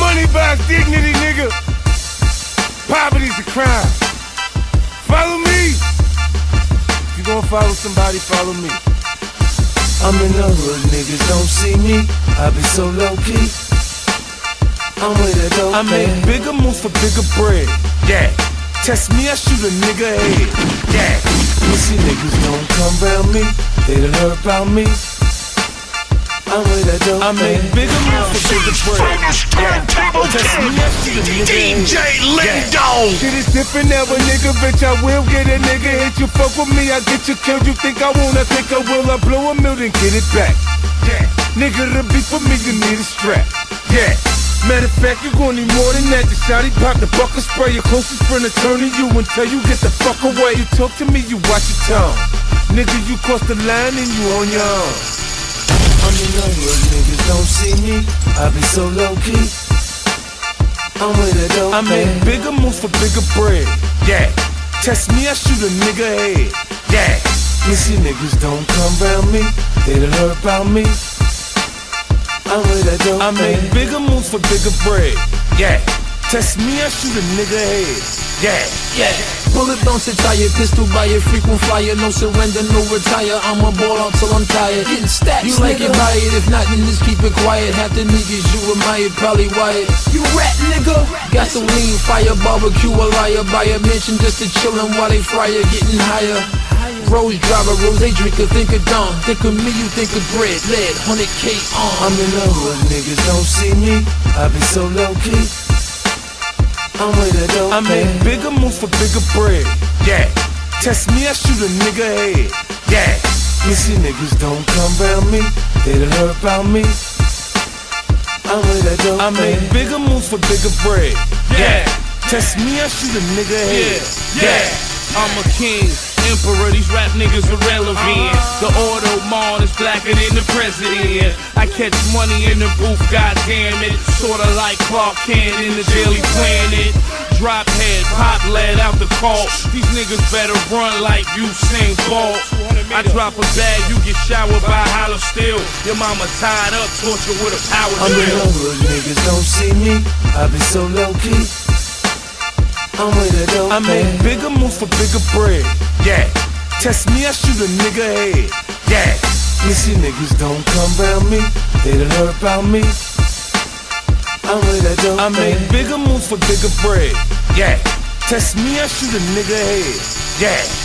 Money buys dignity, nigga. Poverty's a crime. Follow me. If you gonna follow somebody, follow me. I'm in the hood, niggas don't see me. I be so low key. I'm with a dope I make man. bigger moves for bigger bread. Yeah. Test me, I shoot a nigga head. Yeah. Pussy niggas don't come round me. They done heard about me. I'm with a dope I make bigger moves for bigger bread. turntable Test me, I shoot a nigga head. DJ Lindo. Shit is different now, nigga, bitch, I will get a nigga hit you. Fuck with me, I get you killed. You think I won't? I think I will. I blow a million, get it back. Yeah, nigga, to be for me, you need a strap. Yeah. Matter of fact, you gon' need more than that. The shotty pop the bucket spray. Your closest friend will turn to you until you get the fuck away. You talk to me, you watch your tongue. Nigga, you cross the line and you on your own. I'm in the hood, niggas don't see me. I be so low key. I'm with a dope I make bigger moves for bigger bread. Yeah. Test me, I shoot a nigga head. Yeah. Pussy niggas don't come round me. They done heard about me. I'm with a dope I make bigger moves for bigger bread. Yeah. Test me, I shoot a nigga head. Yeah. Yeah. Bullet bounce tire, pistol by a frequent flyer, no surrender, no retire. I'ma ball out till I'm tired. Getting stacks. You like it, buy it. If not, then just keep it quiet. Half the niggas you admire probably wired. You rat nigga. Got some Gasoline, fire, barbecue, a liar. Buy a mansion just to chillin' while they fryer, getting higher. Rose driver, rose they drinker, think of dawn. Think of me, you think of bread, lead, 100k on. I'm in the hood, niggas don't see me. I be so low key. I'm with a dope I make bigger moves for bigger bread. Yeah. Test me, I shoot a nigga head. Yeah. Pussy niggas don't come round me. They done heard about me. I'm with a dope I make man. bigger moves for bigger bread. Yeah. Test me, I shoot a nigga head. Yeah, I'm a king, emperor. These rap niggas irrelevant. The Audemars is blacker than the president. I catch money in the booth, goddamn it. Sorta like Clark Kent in the Daily Planet. Drop head, pop lead out the call. These niggas better run like you Usain Bolt. I drop a bag, you get showered by hollow steel. Your mama tied up, tortured with a power I'm the niggas don't see me. I be so low key. I make bigger moves for bigger bread. Yeah. Test me, I shoot a nigga head. Yeah. Pussy niggas don't come round me. They done heard about me. I'm with a dope I make bigger moves for bigger bread. Yeah. Test me, I shoot a nigga head. Yeah.